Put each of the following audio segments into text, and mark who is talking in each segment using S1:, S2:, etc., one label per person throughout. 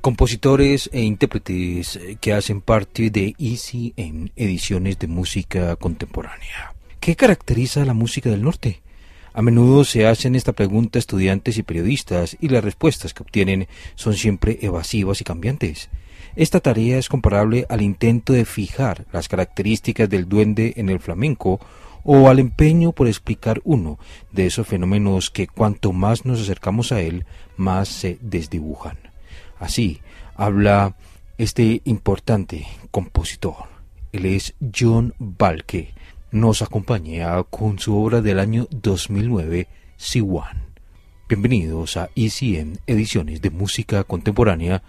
S1: Compositores e intérpretes que hacen parte de ECM, Ediciones de Música Contemporánea. ¿Qué caracteriza la música del norte? A menudo se hacen esta pregunta estudiantes y periodistas y las respuestas que obtienen son siempre evasivas y cambiantes. Esta tarea es comparable al intento de fijar las características del duende en el flamenco o al empeño por explicar uno de esos fenómenos que cuanto más nos acercamos a él, más se desdibujan. Así habla este importante compositor. Él es John Balke. Nos acompaña con su obra del año 2009, C1. Bienvenidos a ECM Ediciones de Música Contemporánea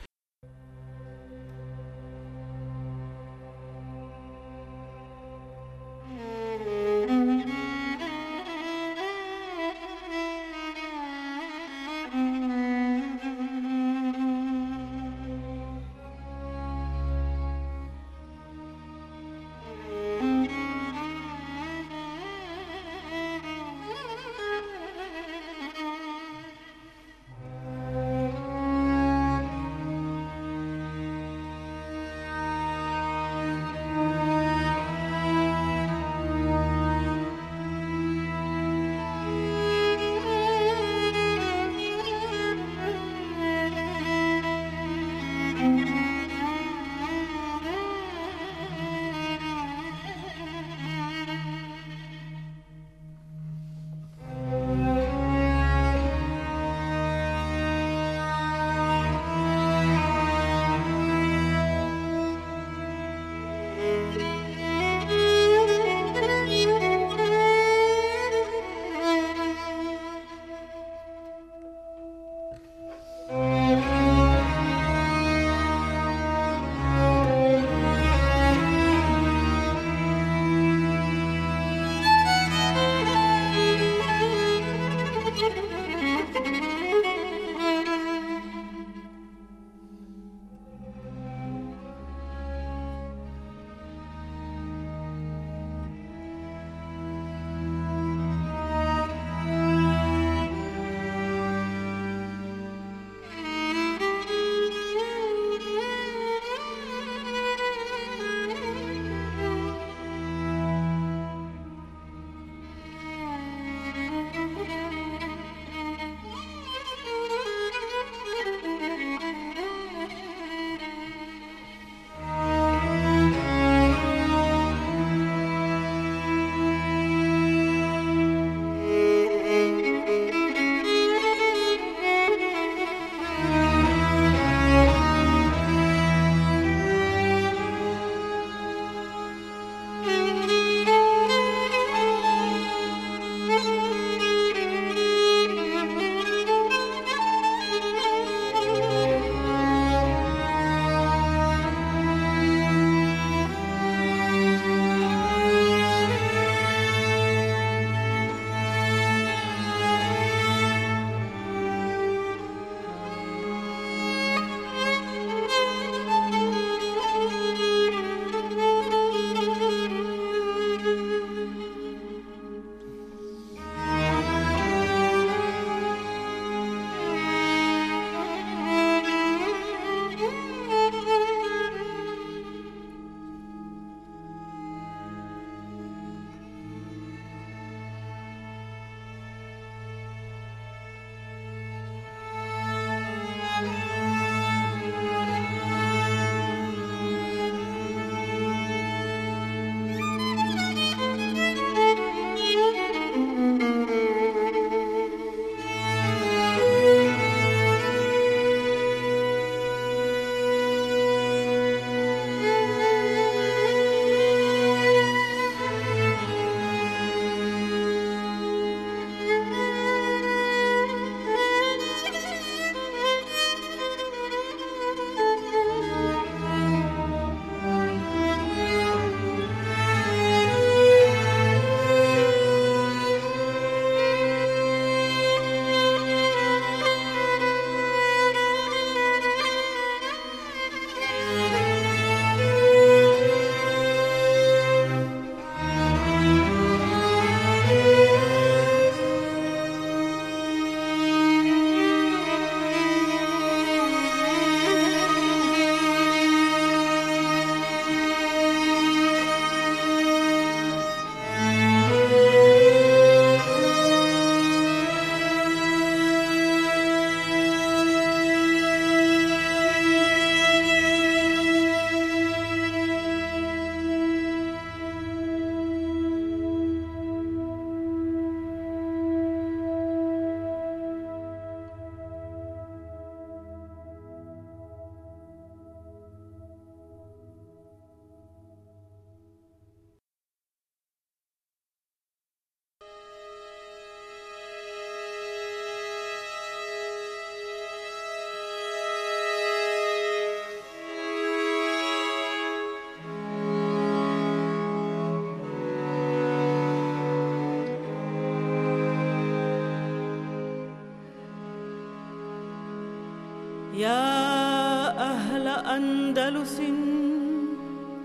S2: أندلس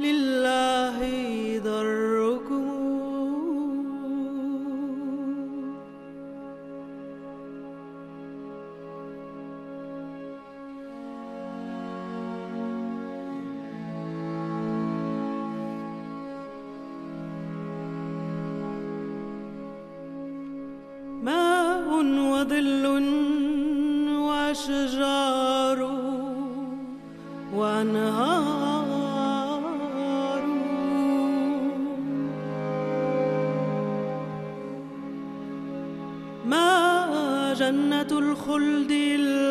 S2: لله ضركم ماء وظل وأشجار وأنهار ما جنة الخلد إلا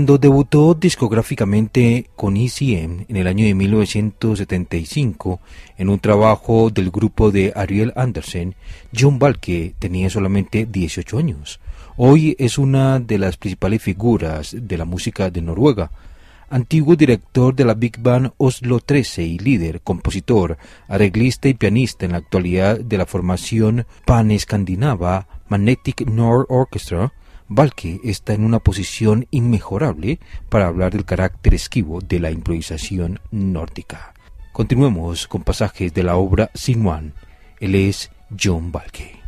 S1: Cuando debutó discográficamente con ECM en el año de 1975 en un trabajo del grupo de Ariel Andersen, John Balke tenía solamente 18 años. Hoy es una de las principales figuras de la música de Noruega. Antiguo director de la Big Band Oslo 13 y líder, compositor, arreglista y pianista en la actualidad de la formación pan-escandinava Magnetic North Orchestra, Valke está en una posición inmejorable para hablar del carácter esquivo de la improvisación nórdica. Continuemos con pasajes de la obra Sinuan. Él es John Valke.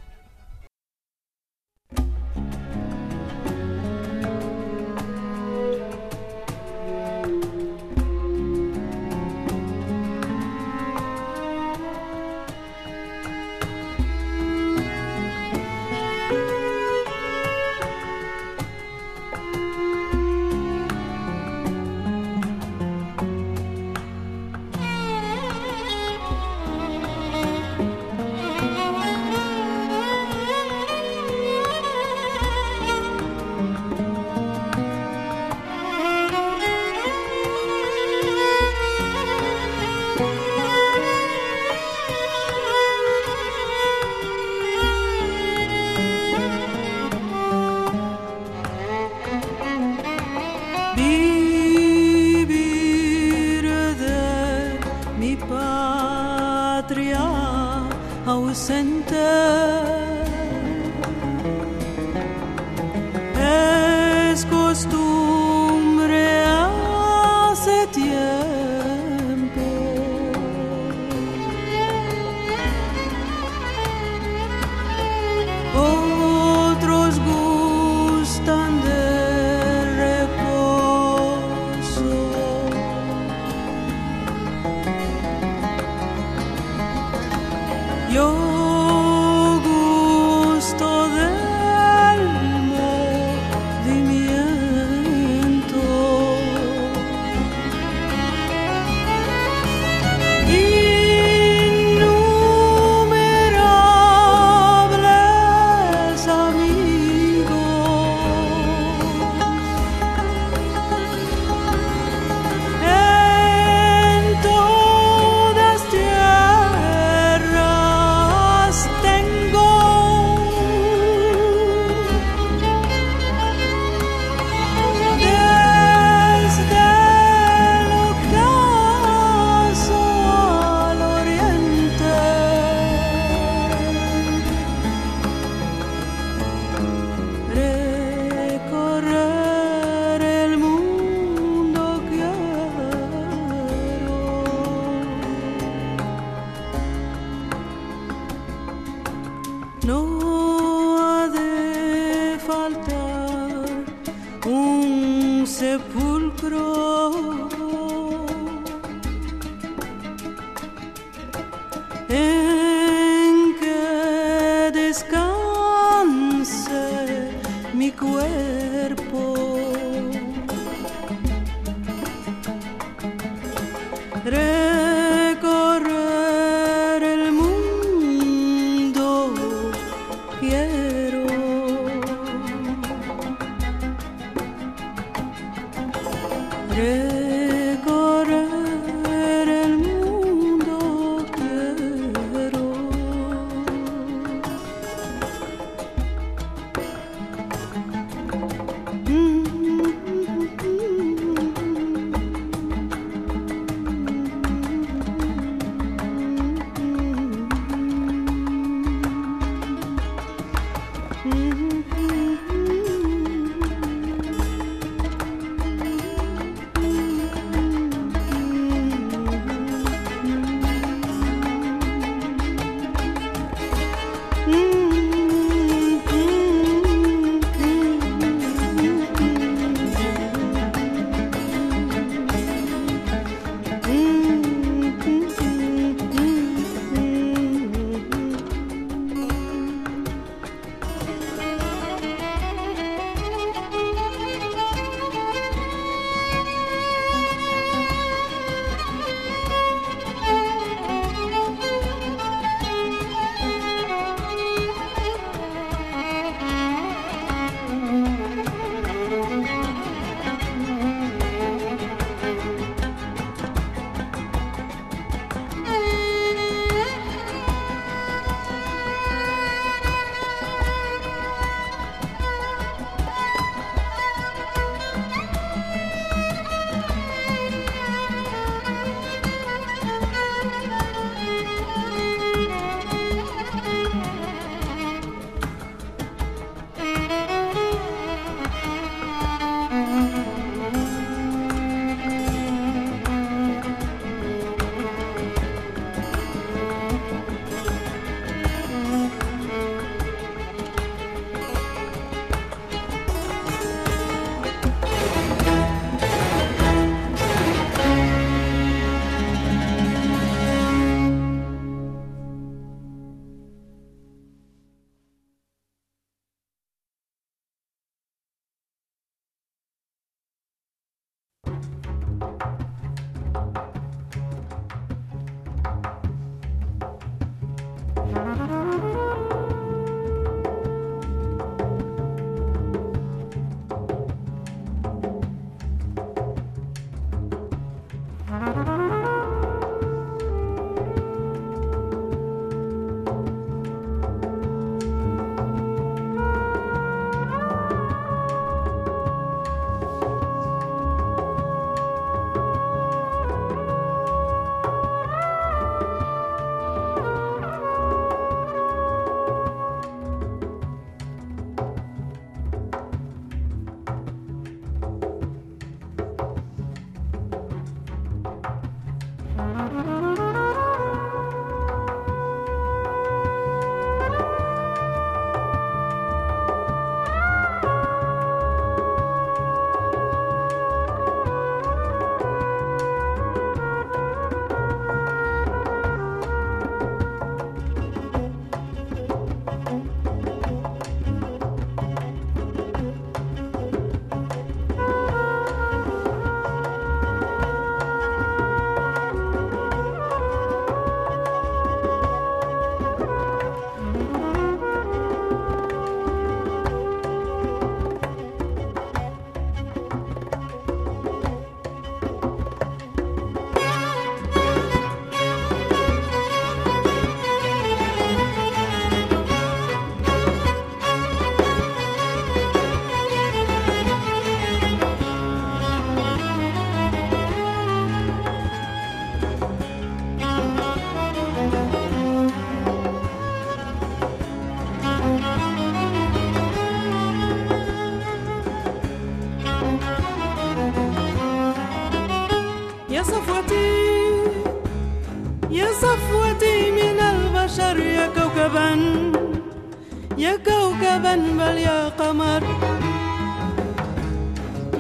S2: يا كوكبا بل يا قمر.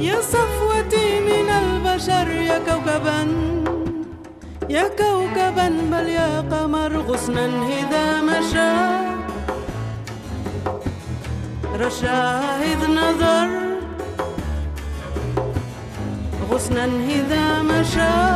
S2: يا صفوتي من البشر يا كوكبا يا كوكبا بل يا قمر. غصنا إذا مشى رشا إذ نظر. غصنا إذا مشى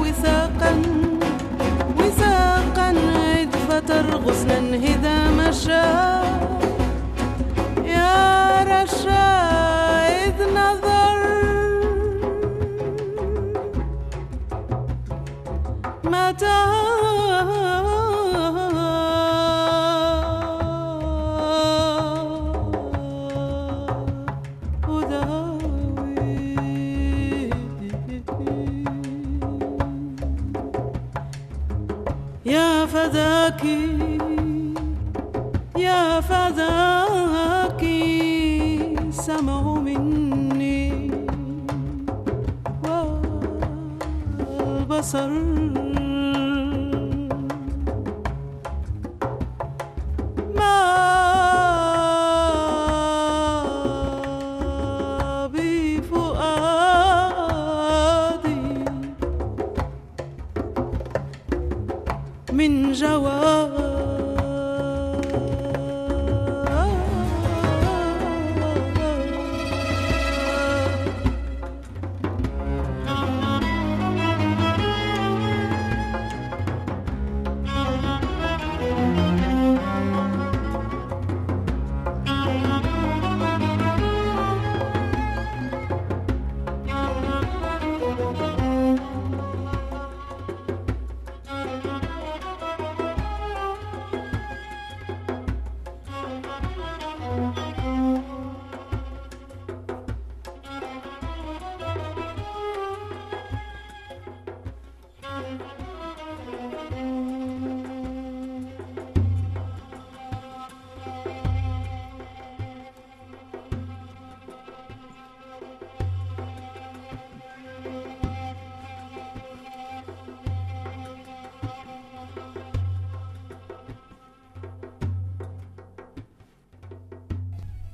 S2: وثاقا. vécu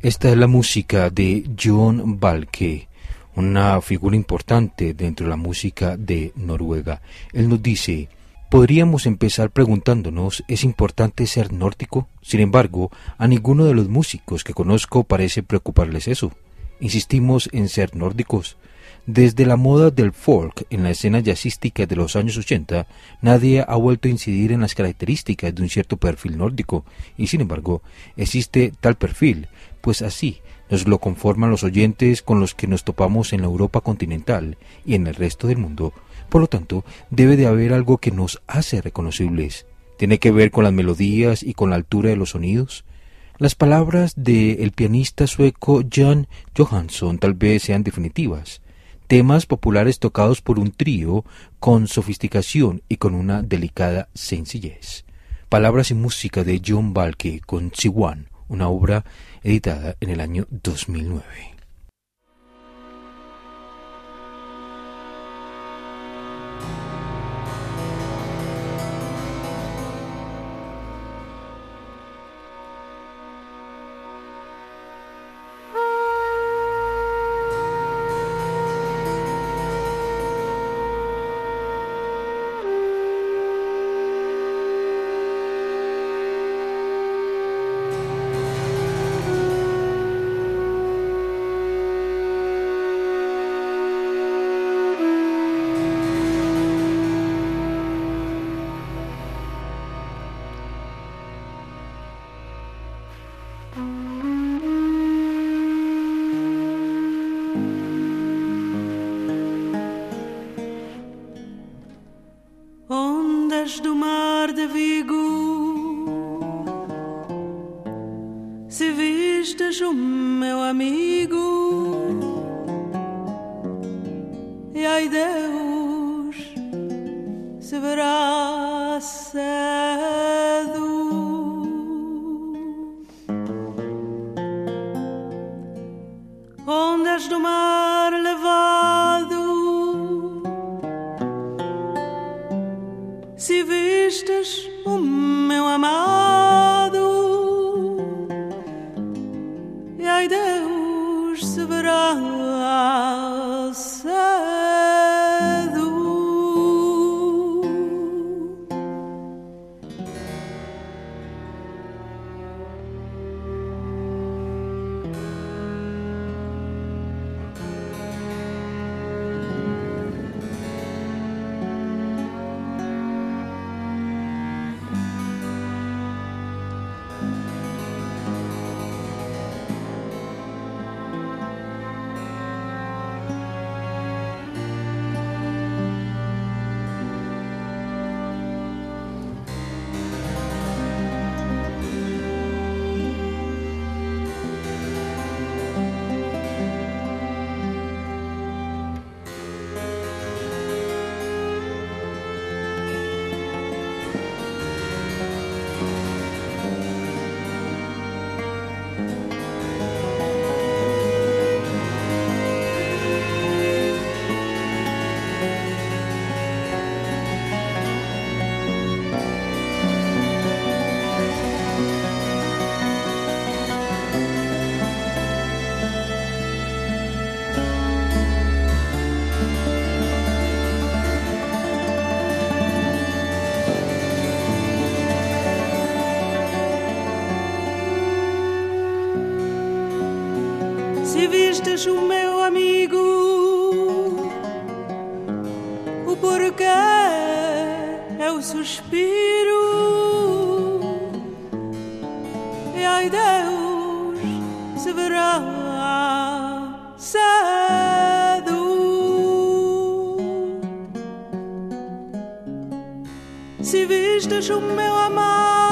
S1: Esta es la música de John Balke, una figura importante dentro de la música de Noruega. Él nos dice, podríamos empezar preguntándonos, ¿es importante ser nórdico? Sin embargo, a ninguno de los músicos que conozco parece preocuparles eso. Insistimos en ser nórdicos. Desde la moda del folk en la escena jazzística de los años 80, nadie ha vuelto a incidir en las características de un cierto perfil nórdico, y sin embargo, existe tal perfil, pues así nos lo conforman los oyentes con los que nos topamos en la Europa continental y en el resto del mundo. Por lo tanto, debe de haber algo que nos hace reconocibles. Tiene que ver con las melodías y con la altura de los sonidos. Las palabras del pianista sueco Jan Johansson tal vez sean definitivas. Temas populares tocados por un trío con sofisticación y con una delicada sencillez. Palabras y música de John Balke con Siwan, una obra editada en el año 2009.
S2: Se Se vistes o meu amar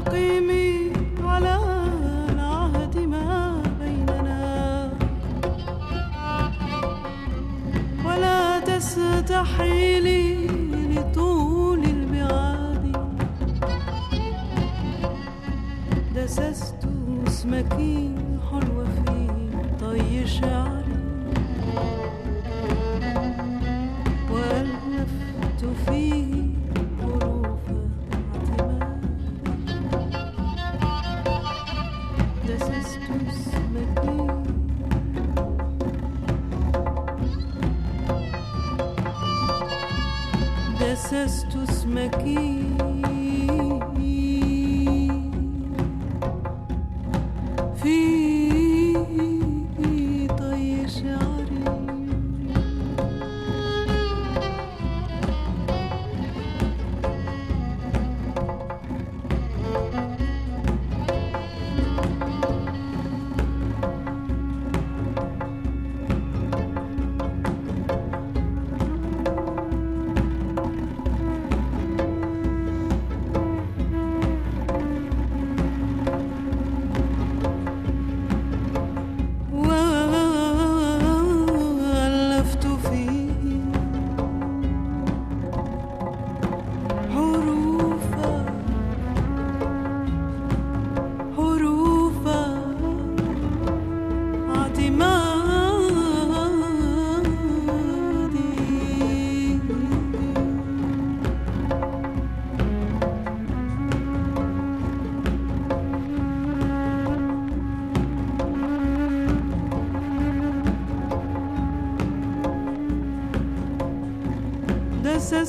S2: أقيمي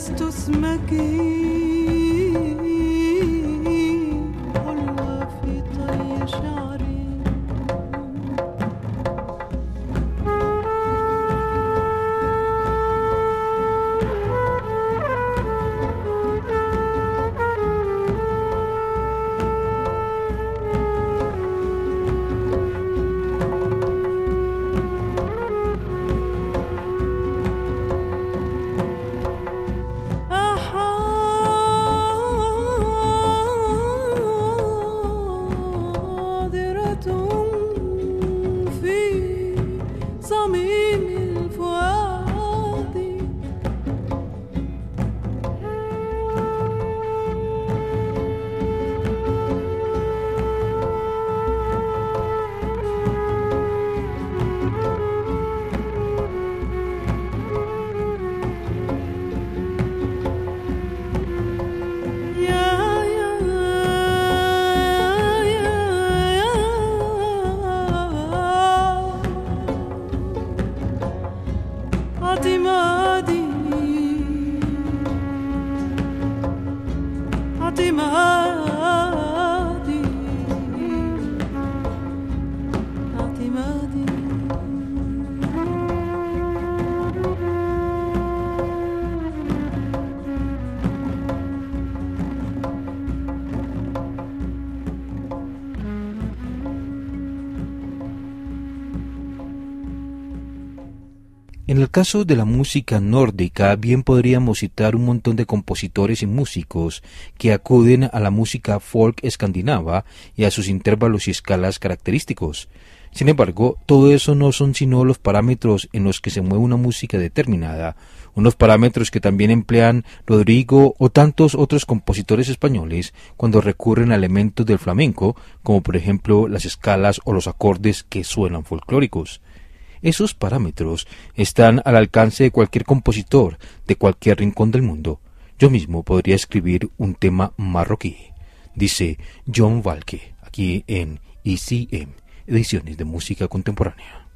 S2: دسست اسمك El caso de la música nórdica, bien podríamos citar un montón de compositores y músicos que acuden a la música folk escandinava y a sus intervalos y escalas característicos. Sin embargo, todo eso no son sino los parámetros en los que se mueve una música determinada, unos parámetros que también emplean Rodrigo o tantos otros compositores españoles cuando recurren a elementos del flamenco, como por ejemplo las escalas o los acordes que suenan folclóricos. Esos parámetros están al alcance de cualquier compositor de cualquier rincón del mundo. Yo mismo podría escribir un tema marroquí, dice John Valke, aquí en ECM ediciones de música contemporánea.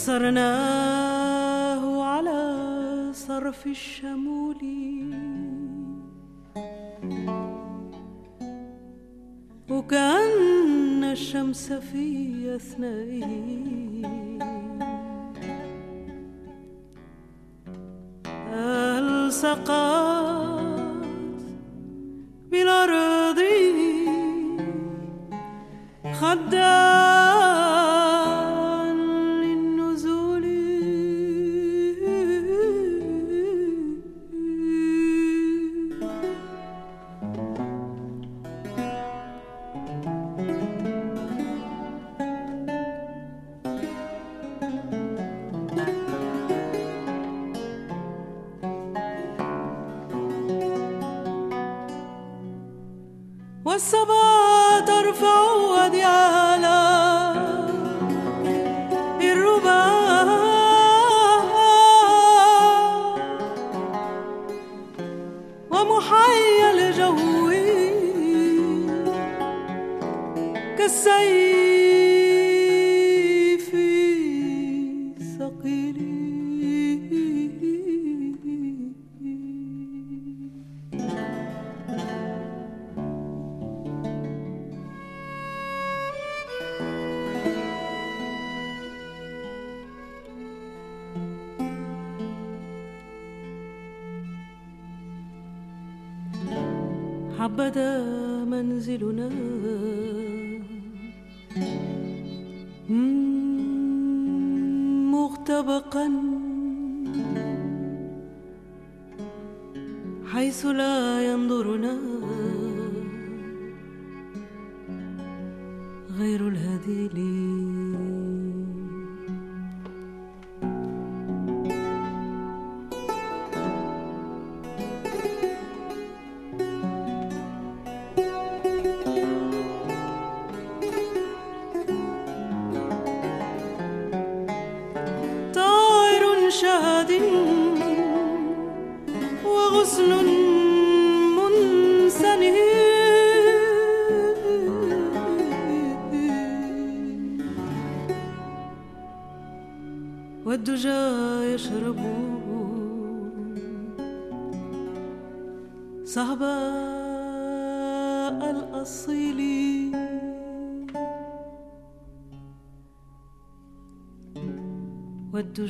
S2: قصرناه على صرف الشمول. وكأن الشمس في أثنائه. الصقات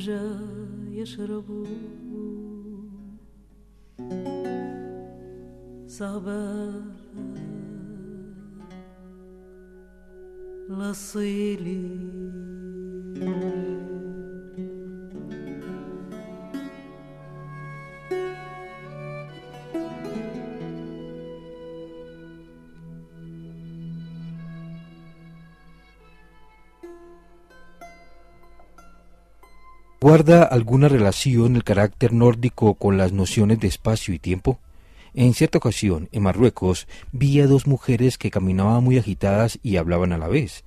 S2: الزجاج يشربون صعبة لصيلي.
S1: ¿Guarda alguna relación el carácter nórdico con las nociones de espacio y tiempo? En cierta ocasión, en Marruecos, vi a dos mujeres que caminaban muy agitadas y hablaban a la vez.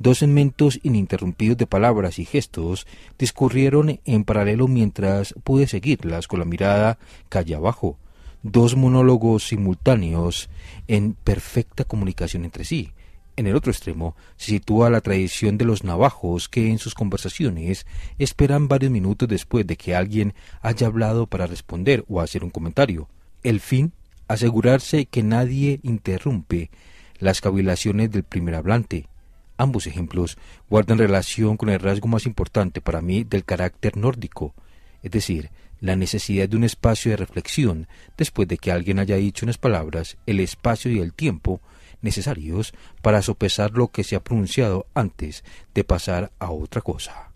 S1: Dos segmentos ininterrumpidos de palabras y gestos discurrieron en paralelo mientras pude seguirlas con la mirada calle abajo. Dos monólogos simultáneos en perfecta comunicación entre sí. En el otro extremo se sitúa la tradición de los navajos que en sus conversaciones esperan varios minutos después de que alguien haya hablado para responder o hacer un comentario. El fin, asegurarse que nadie interrumpe las cavilaciones del primer hablante. Ambos ejemplos guardan relación con el rasgo más importante para mí del carácter nórdico, es decir, la necesidad de un espacio de reflexión después de que alguien haya dicho unas palabras, el espacio y el tiempo necesarios para sopesar lo que se ha pronunciado antes de pasar a otra cosa.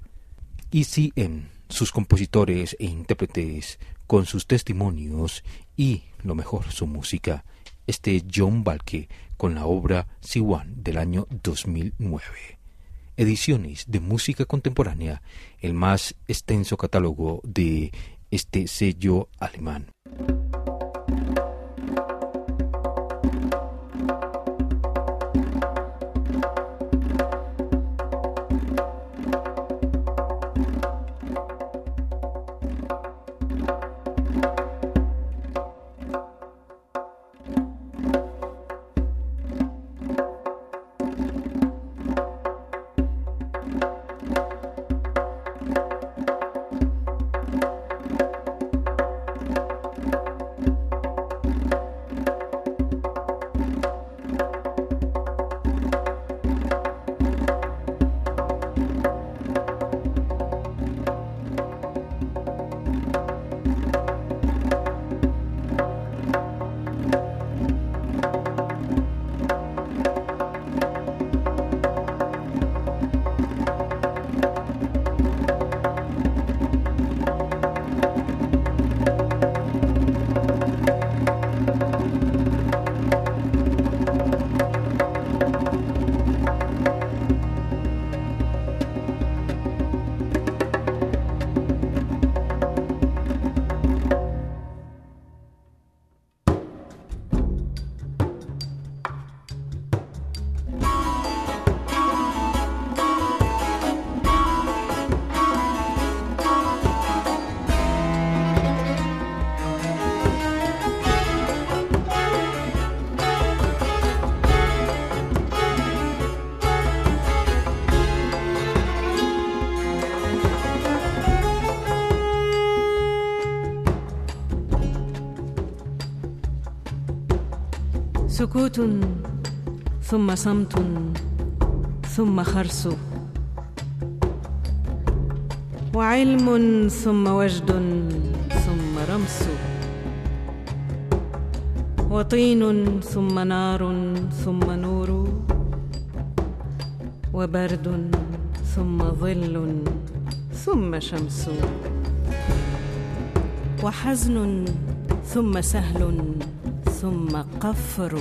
S1: ECM, sus compositores e intérpretes, con sus testimonios y, lo mejor, su música, este John Balke con la obra Siwan del año 2009. Ediciones de música contemporánea, el más extenso catálogo de este sello alemán.
S2: سكوت ثم صمت ثم خرس. وعلم ثم وجد ثم رمس. وطين ثم نار ثم نور. وبرد ثم ظل ثم شمس. وحزن ثم سهل. ثم قفر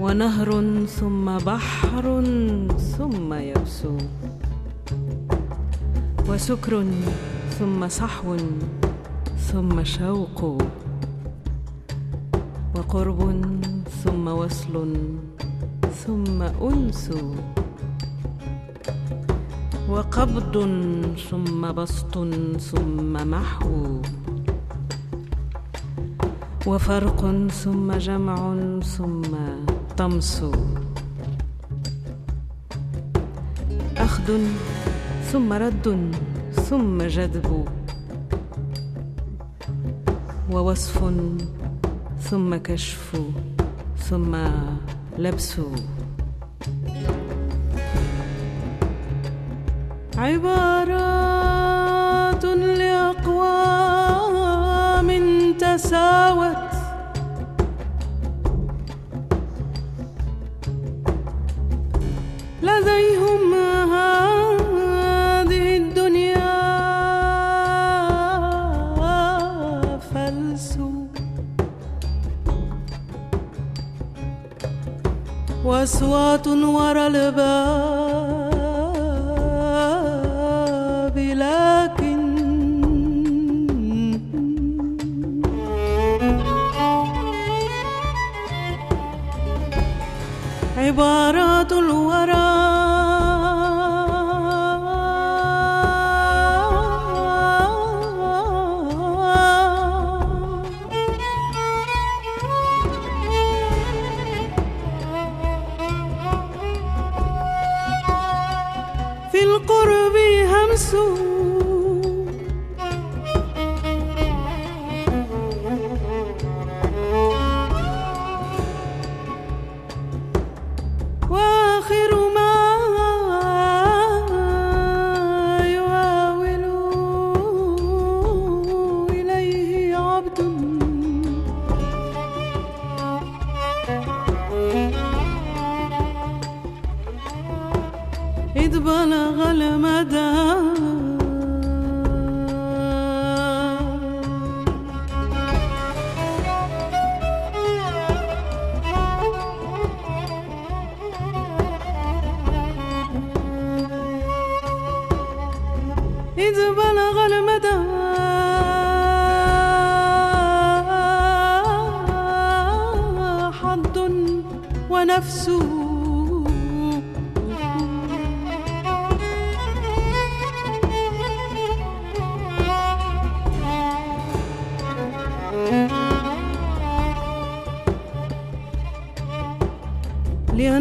S2: ونهر ثم بحر ثم يبس وسكر ثم صحو ثم شوق وقرب ثم وصل ثم أنس وقبض ثم بسط ثم محو وفرق ثم جمع ثم طمس. أخذ ثم رد ثم جذب. ووصف ثم كشف ثم لبس. عبارات تساوت لديهم هذه الدنيا فلس وأصوات ورا الباب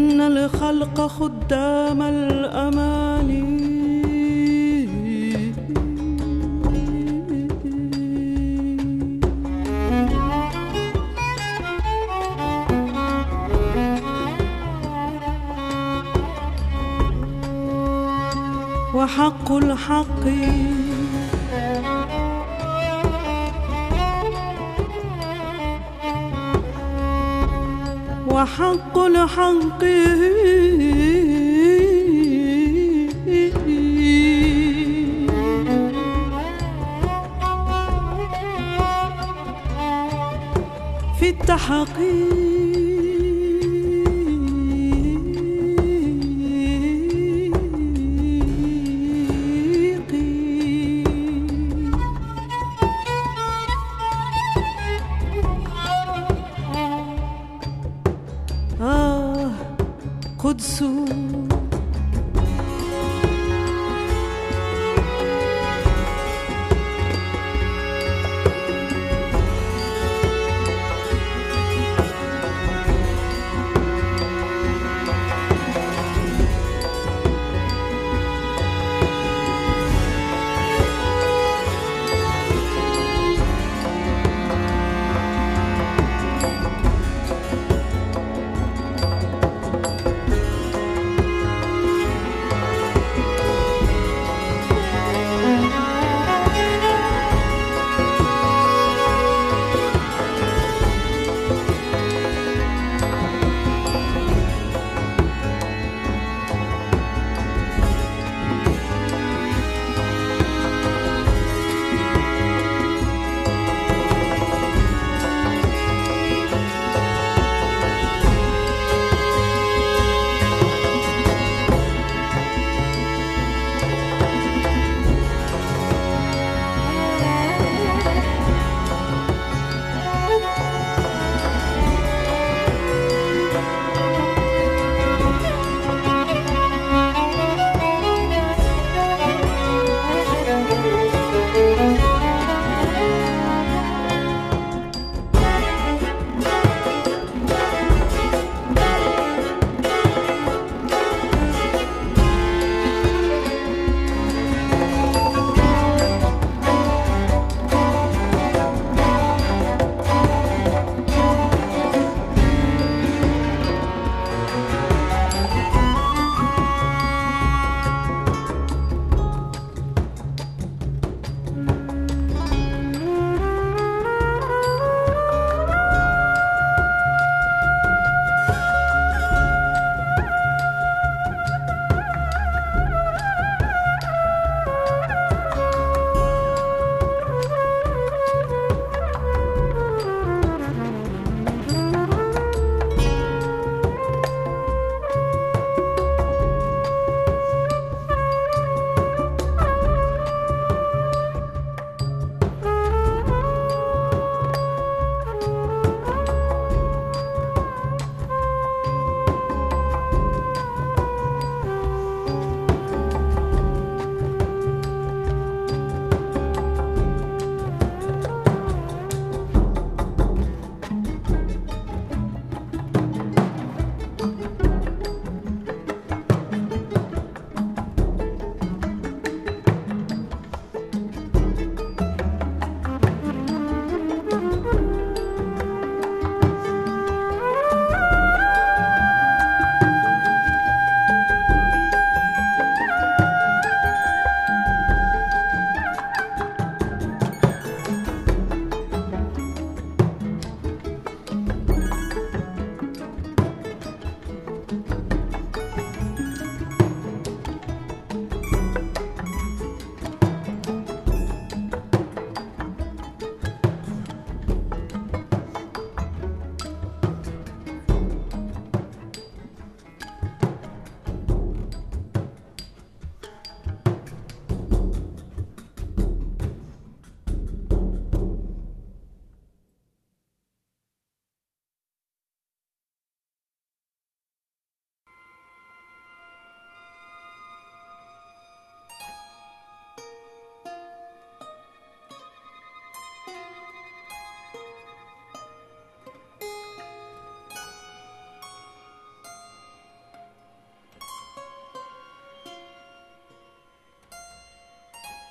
S2: لأن الخلق خدام الأماني وحق الحق وحق الحق. في التحقيق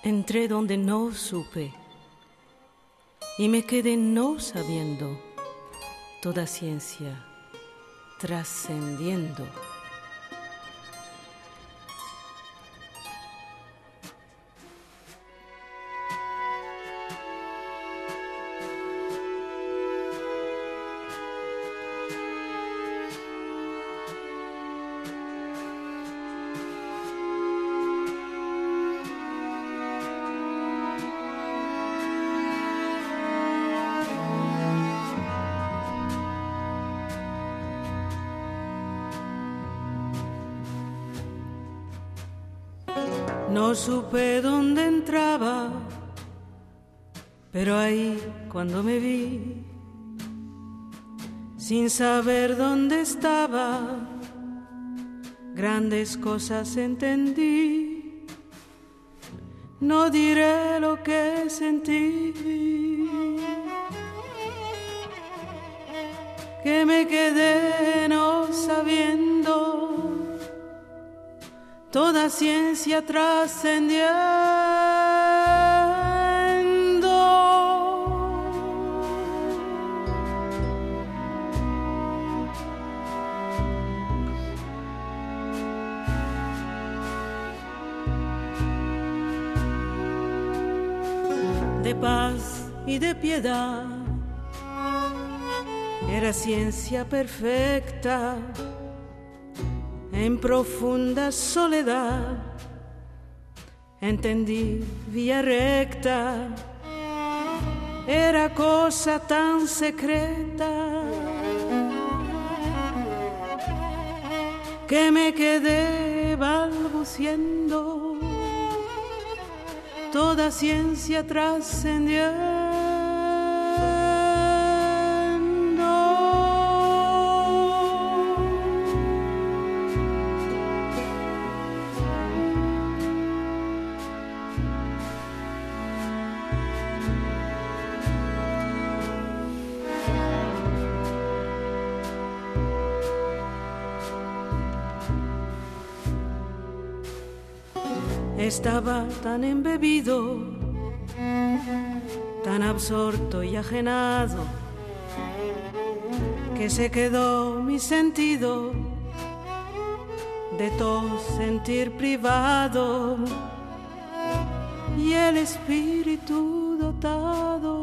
S2: Entré donde no supe y me quedé no sabiendo toda ciencia trascendiendo. Saber dónde estaba, grandes cosas entendí. No diré lo que sentí, que me quedé no sabiendo toda ciencia trascendiendo. De paz y de piedad. Era ciencia perfecta en profunda soledad. Entendí vía recta, era cosa tan secreta que me quedé balbuciendo, toda ciencia trascendió. Estaba tan embebido, tan absorto y ajenado, que se quedó mi sentido de todo sentir privado y el espíritu dotado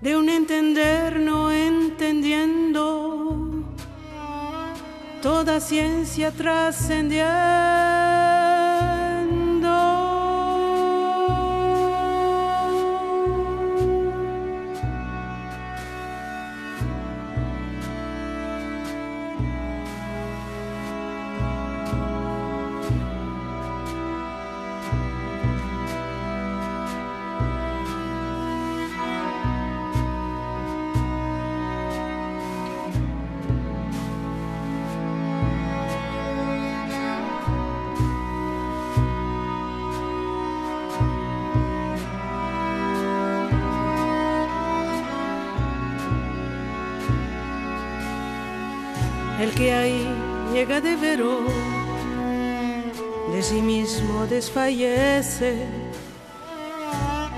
S2: de un entender no toda ciencia trascendiendo. Que ahí llega de vero, de sí mismo desfallece.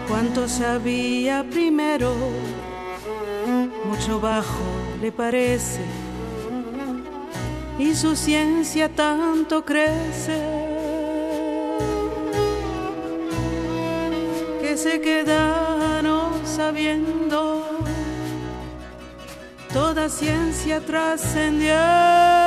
S2: Cuanto sabía primero, mucho bajo le parece, y su ciencia tanto crece. Que se queda no sabiendo toda ciencia trascendiendo.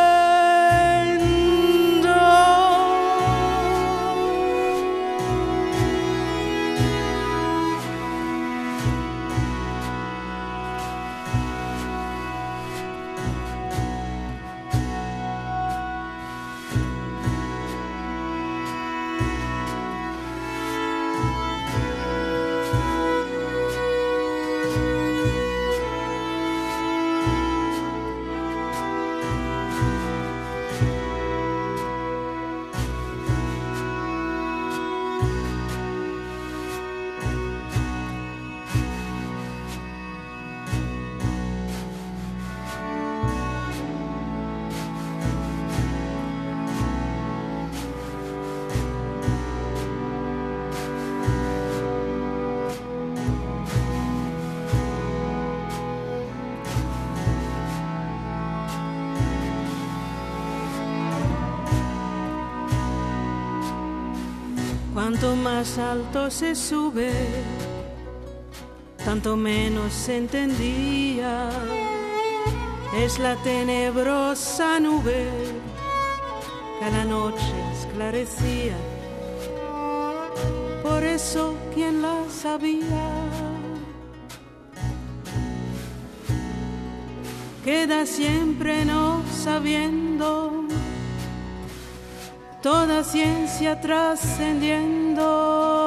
S2: Más alto se sube, tanto menos se entendía. Es la tenebrosa nube que la noche esclarecía. Por eso, quien la sabía? Queda siempre no sabiendo toda ciencia trascendiendo.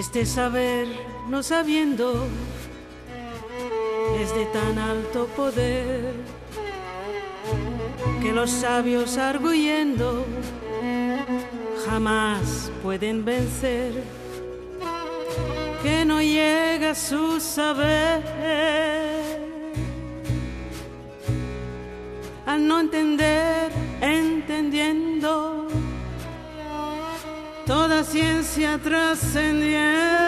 S2: Este saber no sabiendo es de tan alto poder que los sabios arguyendo jamás pueden vencer, que no llega su saber. Al no entender, entendiendo toda ciencia trascendiente.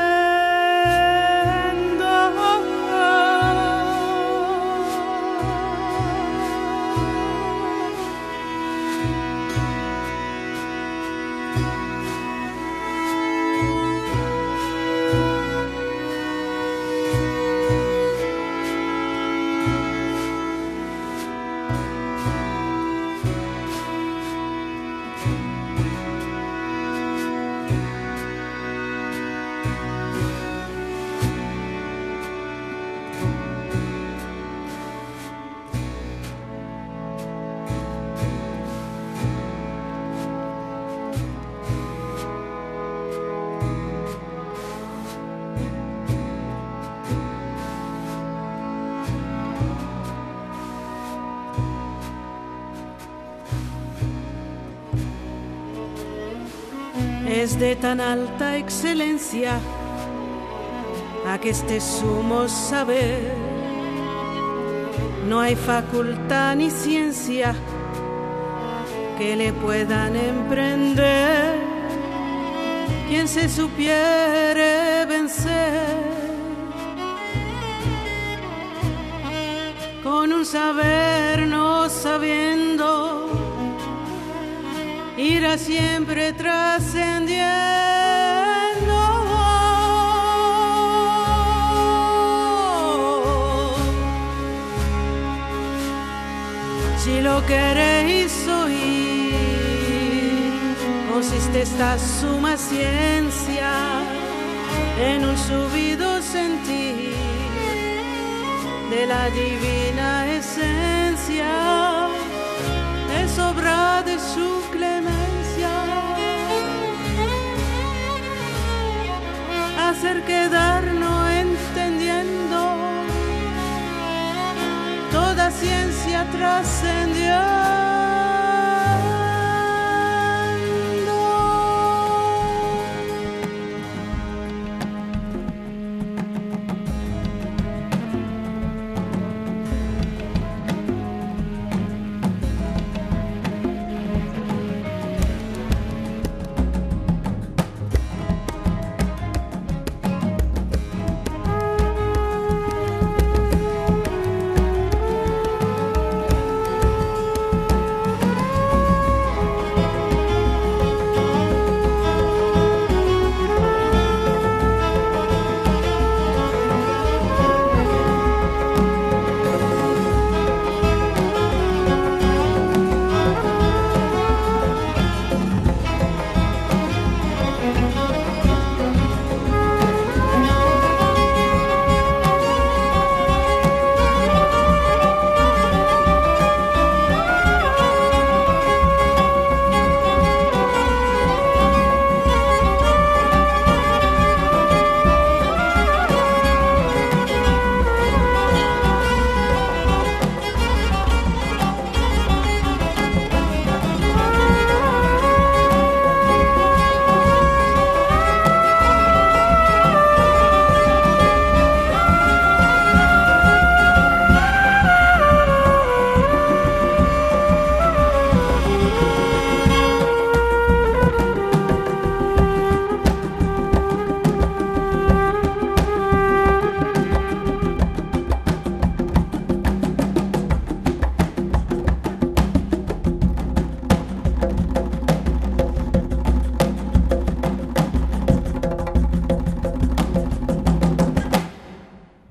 S2: Tan alta excelencia a que este sumo saber no hay facultad ni ciencia que le puedan emprender quien se supiere vencer con un saber no sabiendo irá siempre trascendiendo. Queréis oír, consiste esta suma ciencia en un subido sentir de la divina esencia, es obra de su hacer quedarnos entendiendo toda ciencia trascendió.